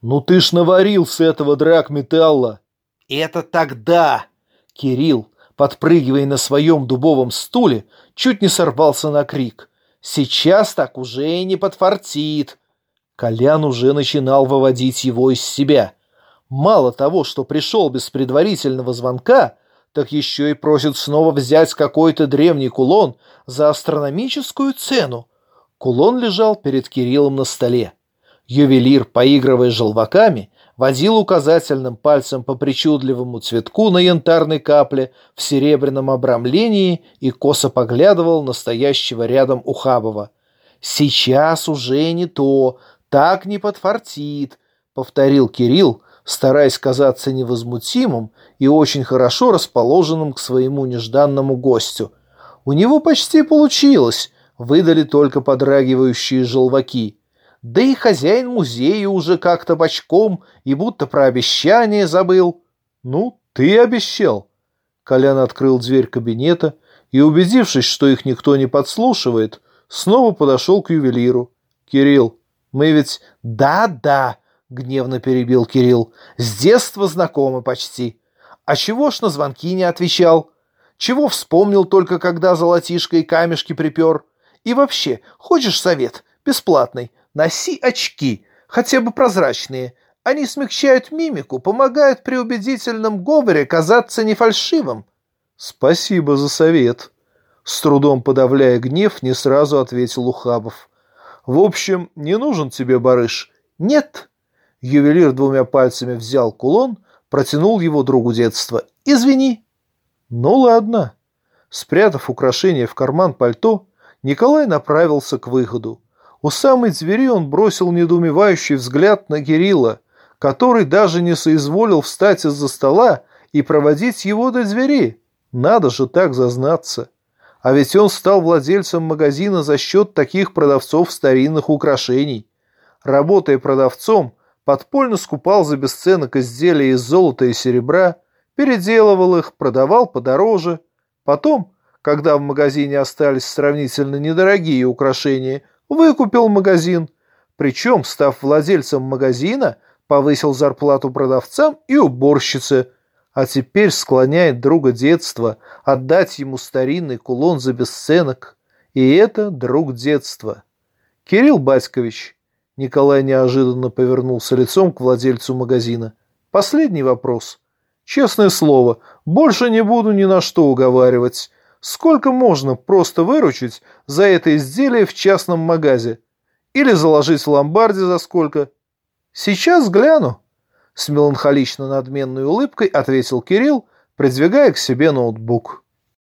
Ну ты ж наварил с этого драгметалла. Это тогда. Кирилл, подпрыгивая на своем дубовом стуле, чуть не сорвался на крик. Сейчас так уже и не подфартит. Колян уже начинал выводить его из себя. Мало того, что пришел без предварительного звонка, так еще и просит снова взять какой-то древний кулон за астрономическую цену. Кулон лежал перед Кириллом на столе. Ювелир, поигрывая желваками, водил указательным пальцем по причудливому цветку на янтарной капле в серебряном обрамлении и косо поглядывал на стоящего рядом Ухабова. «Сейчас уже не то, так не подфартит», — повторил Кирилл, стараясь казаться невозмутимым и очень хорошо расположенным к своему нежданному гостю. У него почти получилось, выдали только подрагивающие желваки. Да и хозяин музея уже как-то бочком и будто про обещание забыл. «Ну, ты обещал». Колян открыл дверь кабинета и, убедившись, что их никто не подслушивает, снова подошел к ювелиру. «Кирилл, мы ведь...» «Да-да», — гневно перебил Кирилл. «С детства знакомы почти. А чего ж на звонки не отвечал? Чего вспомнил только, когда золотишко и камешки припер? И вообще, хочешь совет? Бесплатный. Носи очки, хотя бы прозрачные. Они смягчают мимику, помогают при убедительном говоре казаться нефальшивым». «Спасибо за совет», — с трудом подавляя гнев, не сразу ответил Ухабов. «В общем, не нужен тебе барыш?» «Нет», Ювелир двумя пальцами взял кулон, протянул его другу детства. «Извини». «Ну ладно». Спрятав украшение в карман пальто, Николай направился к выходу. У самой двери он бросил недоумевающий взгляд на Кирилла, который даже не соизволил встать из-за стола и проводить его до двери. Надо же так зазнаться. А ведь он стал владельцем магазина за счет таких продавцов старинных украшений. Работая продавцом, подпольно скупал за бесценок изделия из золота и серебра, переделывал их, продавал подороже. Потом, когда в магазине остались сравнительно недорогие украшения, выкупил магазин. Причем, став владельцем магазина, повысил зарплату продавцам и уборщице, а теперь склоняет друга детства отдать ему старинный кулон за бесценок. И это друг детства. Кирилл Батькович, Николай неожиданно повернулся лицом к владельцу магазина. «Последний вопрос. Честное слово, больше не буду ни на что уговаривать. Сколько можно просто выручить за это изделие в частном магазе? Или заложить в ломбарде за сколько?» «Сейчас гляну», — с меланхолично надменной улыбкой ответил Кирилл, придвигая к себе ноутбук.